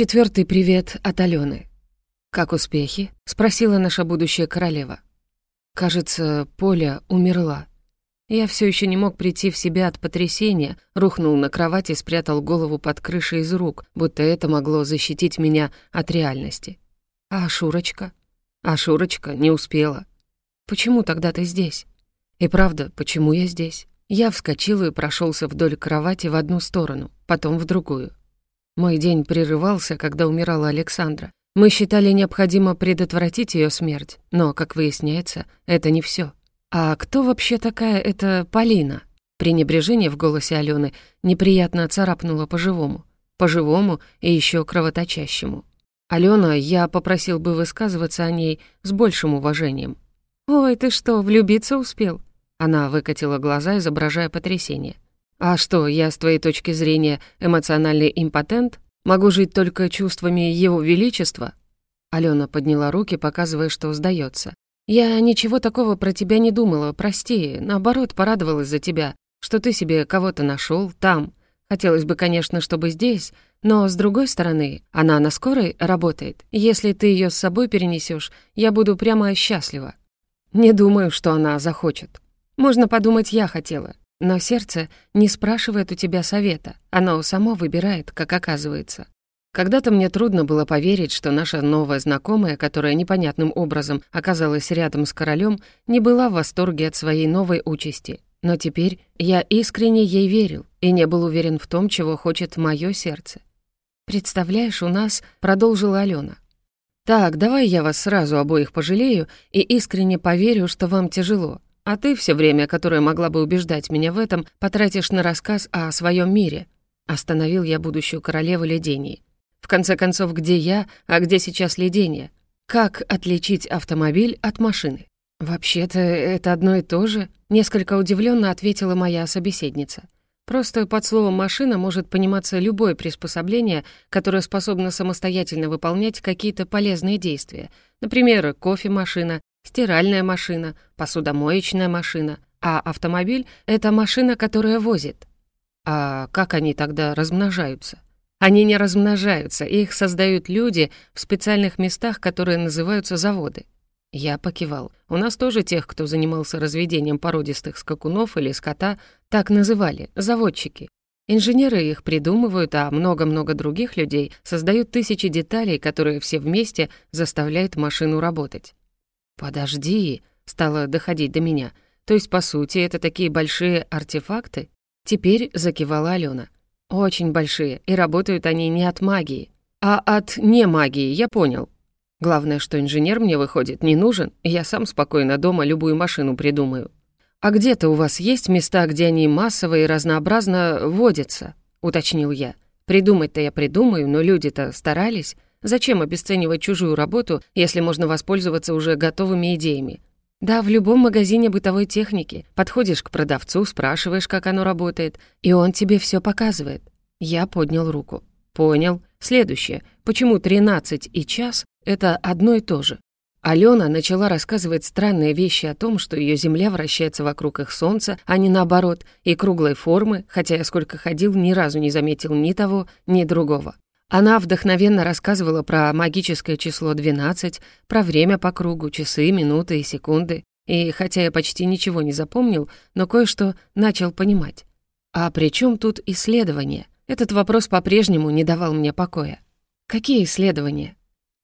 Четвертый привет от Алены. «Как успехи?» — спросила наша будущая королева. Кажется, Поля умерла. Я все еще не мог прийти в себя от потрясения, рухнул на кровать и спрятал голову под крышей из рук, будто это могло защитить меня от реальности. А Шурочка? А Шурочка не успела. Почему тогда ты здесь? И правда, почему я здесь? Я вскочил и прошелся вдоль кровати в одну сторону, потом в другую. Мой день прерывался, когда умирала Александра. Мы считали необходимо предотвратить ее смерть, но, как выясняется, это не все. А кто вообще такая эта Полина? Пренебрежение в голосе Алены неприятно царапнуло по-живому. По-живому и еще кровоточащему. Алена, я попросил бы высказываться о ней с большим уважением. «Ой, ты что, влюбиться успел?» Она выкатила глаза, изображая потрясение. «А что, я с твоей точки зрения эмоциональный импотент? Могу жить только чувствами Его Величества?» Алена подняла руки, показывая, что сдается. «Я ничего такого про тебя не думала, прости. Наоборот, порадовалась за тебя, что ты себе кого-то нашел там. Хотелось бы, конечно, чтобы здесь, но, с другой стороны, она на скорой работает. Если ты ее с собой перенесешь, я буду прямо счастлива. Не думаю, что она захочет. Можно подумать, я хотела. Но сердце не спрашивает у тебя совета, оно само выбирает, как оказывается. Когда-то мне трудно было поверить, что наша новая знакомая, которая непонятным образом оказалась рядом с королем, не была в восторге от своей новой участи. Но теперь я искренне ей верил и не был уверен в том, чего хочет мое сердце. «Представляешь, у нас...» — продолжила Алена. «Так, давай я вас сразу обоих пожалею и искренне поверю, что вам тяжело. А ты все время, которое могла бы убеждать меня в этом, потратишь на рассказ о своем мире. Остановил я будущую королеву Ледении. В конце концов, где я, а где сейчас Ледения? Как отличить автомобиль от машины? «Вообще-то это одно и то же», — несколько удивленно ответила моя собеседница. «Просто под словом «машина» может пониматься любое приспособление, которое способно самостоятельно выполнять какие-то полезные действия. Например, кофемашина стиральная машина, посудомоечная машина, а автомобиль — это машина, которая возит. А как они тогда размножаются? Они не размножаются, их создают люди в специальных местах, которые называются заводы. Я покивал. У нас тоже тех, кто занимался разведением породистых скакунов или скота, так называли — заводчики. Инженеры их придумывают, а много-много других людей создают тысячи деталей, которые все вместе заставляют машину работать. «Подожди», — стало доходить до меня. «То есть, по сути, это такие большие артефакты?» Теперь закивала Алена. «Очень большие, и работают они не от магии, а от не магии, я понял. Главное, что инженер мне, выходит, не нужен, и я сам спокойно дома любую машину придумаю. А где-то у вас есть места, где они массово и разнообразно водятся?» — уточнил я. «Придумать-то я придумаю, но люди-то старались. Зачем обесценивать чужую работу, если можно воспользоваться уже готовыми идеями? Да, в любом магазине бытовой техники. Подходишь к продавцу, спрашиваешь, как оно работает, и он тебе все показывает. Я поднял руку. Понял. Следующее. Почему 13 и час — это одно и то же? Алена начала рассказывать странные вещи о том, что ее Земля вращается вокруг их Солнца, а не наоборот, и круглой формы, хотя я сколько ходил, ни разу не заметил ни того, ни другого. Она вдохновенно рассказывала про магическое число 12, про время по кругу, часы, минуты и секунды. И хотя я почти ничего не запомнил, но кое-что начал понимать. А при чем тут исследования? Этот вопрос по-прежнему не давал мне покоя. Какие исследования?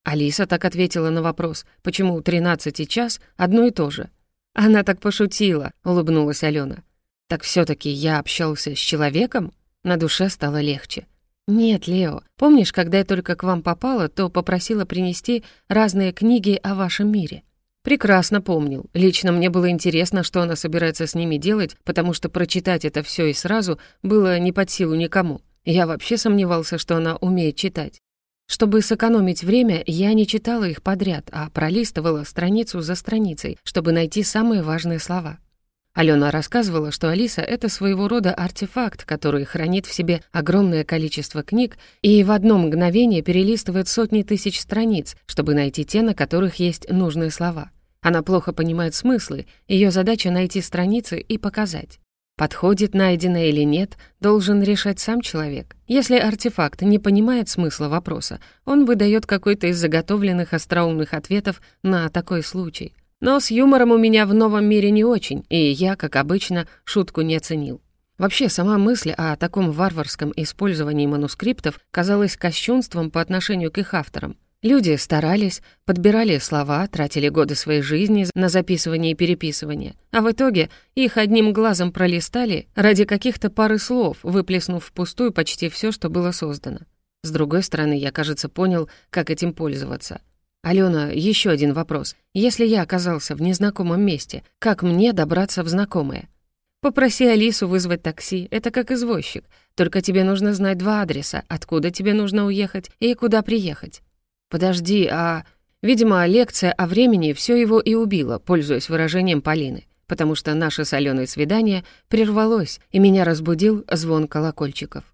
Алиса так ответила на вопрос, почему 13 и час одно и то же. Она так пошутила, улыбнулась Алена. Так все таки я общался с человеком? На душе стало легче. «Нет, Лео, помнишь, когда я только к вам попала, то попросила принести разные книги о вашем мире?» Прекрасно помнил. Лично мне было интересно, что она собирается с ними делать, потому что прочитать это все и сразу было не под силу никому. Я вообще сомневался, что она умеет читать. Чтобы сэкономить время, я не читала их подряд, а пролистывала страницу за страницей, чтобы найти самые важные слова. Алена рассказывала, что Алиса — это своего рода артефакт, который хранит в себе огромное количество книг и в одно мгновение перелистывает сотни тысяч страниц, чтобы найти те, на которых есть нужные слова. Она плохо понимает смыслы, ее задача — найти страницы и показать. Подходит найденное или нет, должен решать сам человек. Если артефакт не понимает смысла вопроса, он выдает какой-то из заготовленных остроумных ответов на такой случай. Но с юмором у меня в новом мире не очень, и я, как обычно, шутку не оценил. Вообще, сама мысль о таком варварском использовании манускриптов казалась кощунством по отношению к их авторам. Люди старались, подбирали слова, тратили годы своей жизни на записывание и переписывание, а в итоге их одним глазом пролистали ради каких-то пары слов, выплеснув впустую почти все, что было создано. С другой стороны, я, кажется, понял, как этим пользоваться. «Алена, еще один вопрос. Если я оказался в незнакомом месте, как мне добраться в знакомое?» «Попроси Алису вызвать такси, это как извозчик. Только тебе нужно знать два адреса, откуда тебе нужно уехать и куда приехать. «Подожди, а...» Видимо, лекция о времени все его и убила, пользуясь выражением Полины, потому что наше соленое свидание прервалось, и меня разбудил звон колокольчиков.